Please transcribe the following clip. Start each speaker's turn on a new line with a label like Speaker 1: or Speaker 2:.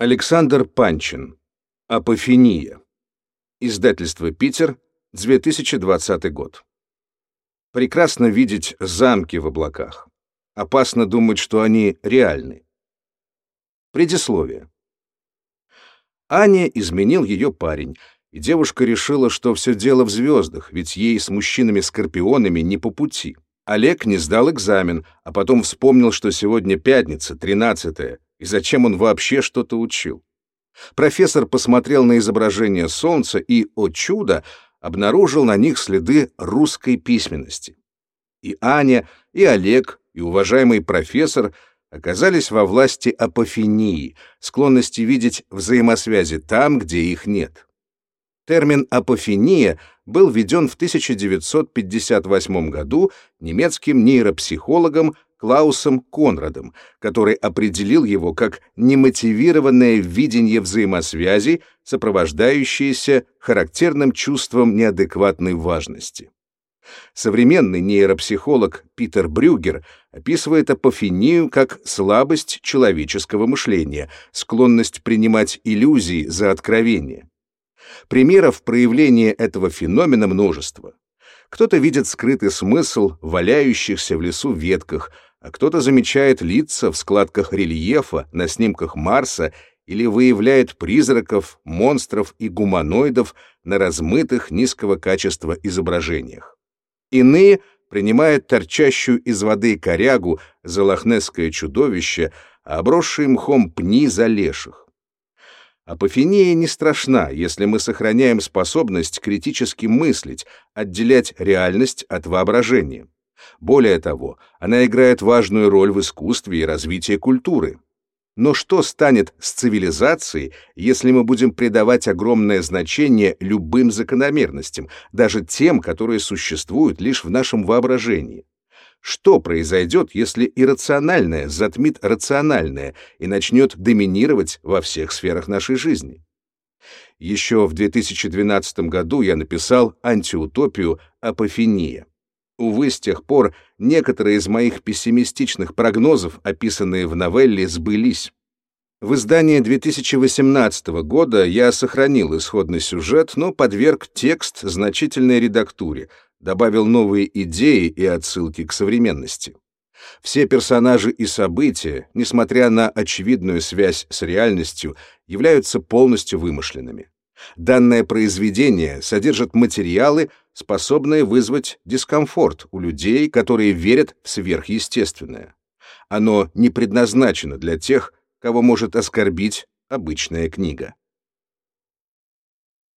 Speaker 1: Александр Панчин. Апофения. Издательство «Питер», 2020 год. Прекрасно видеть замки в облаках. Опасно думать, что они реальны. Предисловие. Аня изменил ее парень, и девушка решила, что все дело в звездах, ведь ей с мужчинами-скорпионами не по пути. Олег не сдал экзамен, а потом вспомнил, что сегодня пятница, тринадцатая, и зачем он вообще что-то учил. Профессор посмотрел на изображение Солнца и, о чудо, обнаружил на них следы русской письменности. И Аня, и Олег, и уважаемый профессор оказались во власти апофении, склонности видеть взаимосвязи там, где их нет. Термин «апофения» был введен в 1958 году немецким нейропсихологом Клаусом Конрадом, который определил его как немотивированное видение взаимосвязи, сопровождающееся характерным чувством неадекватной важности. Современный нейропсихолог Питер Брюгер описывает апофению как слабость человеческого мышления, склонность принимать иллюзии за откровение. Примеров проявления этого феномена множество. Кто-то видит скрытый смысл валяющихся в лесу ветках, а кто-то замечает лица в складках рельефа на снимках Марса или выявляет призраков, монстров и гуманоидов на размытых низкого качества изображениях. Иные принимают торчащую из воды корягу за лохнесское чудовище, а обросшие мхом пни за леших. Апофения не страшна, если мы сохраняем способность критически мыслить, отделять реальность от воображения. Более того, она играет важную роль в искусстве и развитии культуры. Но что станет с цивилизацией, если мы будем придавать огромное значение любым закономерностям, даже тем, которые существуют лишь в нашем воображении? Что произойдет, если иррациональное затмит рациональное и начнет доминировать во всех сферах нашей жизни? Еще в 2012 году я написал антиутопию «Апофения». Увы, с тех пор некоторые из моих пессимистичных прогнозов, описанные в новелле, сбылись. В издании 2018 года я сохранил исходный сюжет, но подверг текст значительной редактуре, добавил новые идеи и отсылки к современности. Все персонажи и события, несмотря на очевидную связь с реальностью, являются полностью вымышленными. Данное произведение содержит материалы, способные вызвать дискомфорт у людей, которые верят в сверхъестественное. Оно не предназначено для тех, кого может оскорбить обычная книга.